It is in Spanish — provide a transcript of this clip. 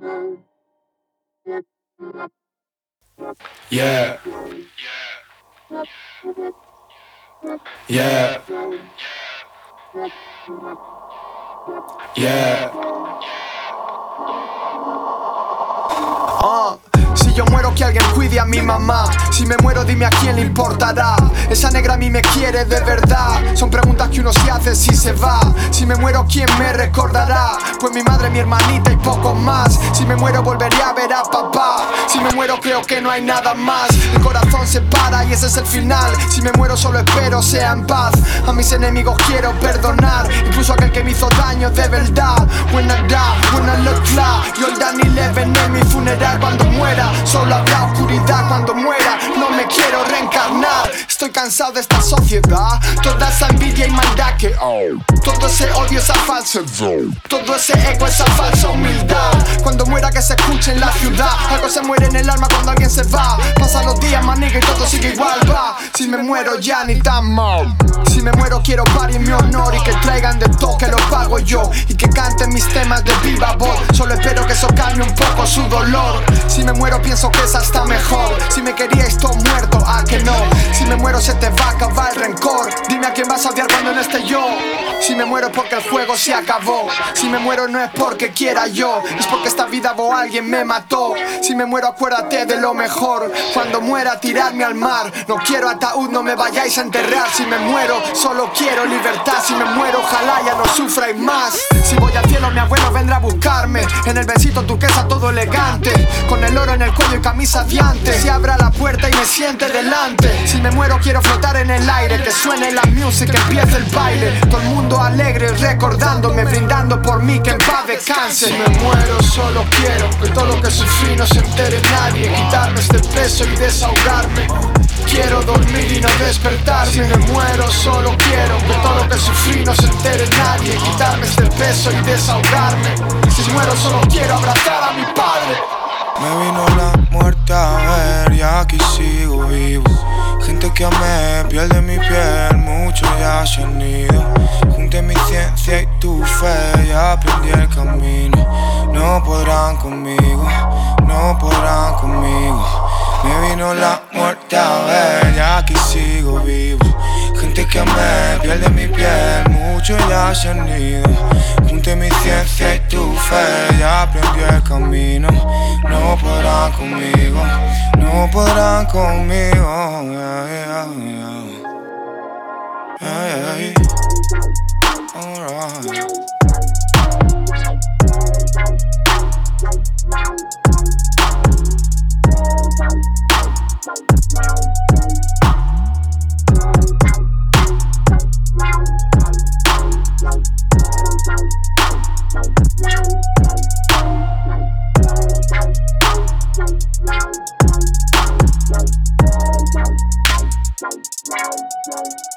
Yeah. Yeah. Yeah. Yeah. Ah, si yo muero que alguien cuide a mi mamá. Si me muero dime a quién le importará. Esa negra a mí me quiere de verdad. Son preguntas que uno se hace si se va. Si me muero quién me recordará Pues mi madre, mi hermanita y poco más. Si me muero volvería a ver a papá. Si me muero creo que no hay nada más. El corazón se para y ese es el final. Si me muero solo espero sea en paz. A mis enemigos quiero perdonar. Incluso aquel que me hizo daño de verdad. When I die, when I look like You'll done 11 en mi funeral cuando muera Solo habrá oscuridad de esta sociedad. Toda esa envidia y maldad que. Todo ese odio, esa falsedad Todo ese ego, esa falsa humildad. Cuando muera que se escuche en la ciudad. Algo se muere en el alma cuando alguien se va. Pasan los días, maniga y todo sigue igual Si me muero ya ni tan mal. Si me muero quiero par en mi honor Y que traigan de todo que lo pago yo. Y que canten mis temas de viva voz. Solo espero que eso calme un poco su dolor. Si me muero pienso que es hasta mejor. Si me queríais todo muerto, ah que no Si me muero se te va a acabar el rencor. Dime a quién vas a odiar cuando no esté yo. Si me muero es porque el juego se acabó. Si me muero no es porque quiera yo Es porque esta vida o alguien me mató. Si me muero acuérdate de lo mejor. Cuando muera tirarme al mar. No quiero ataúd, no me vayáis a enterrar. Si me muero solo quiero libertad. Si me muero ojalá ya no sufráis más. Si voy al cielo mi abuelo vendrá a buscarme En el besito turquesa todo elegante. Con el oro en el cuello y camisa diante Si abra la puerta y me siente delante. Si me muero quiero flotar en el aire. Que suene la music, que empiece el baile. Todo el mundo alegre recordándome Brindando por mí que descanse Si me muero solo quiero Que todo lo que sufrí no se entere nadie. Quitarme este peso y desahogarme. Quiero dormir y no despertar Si me muero solo quiero Que todo lo que sufrí no se entere nadie. Quitarme este peso y desahogarme. Si muero solo quiero abrazar a piel de mi piel, muchos ya se han ido Junté mi ciencia y tu fe y aprendí el camino No podrán conmigo, no podrán conmigo me vino la muerte a ver, y aquí sigo vivo. Gente que amé, piel de mi piel, muchos ya se han ido. Junté mi ciencia y tu fe, y aprendí el camino. No podrán conmigo, no podrán conmigo. Yeah, Wow, wow.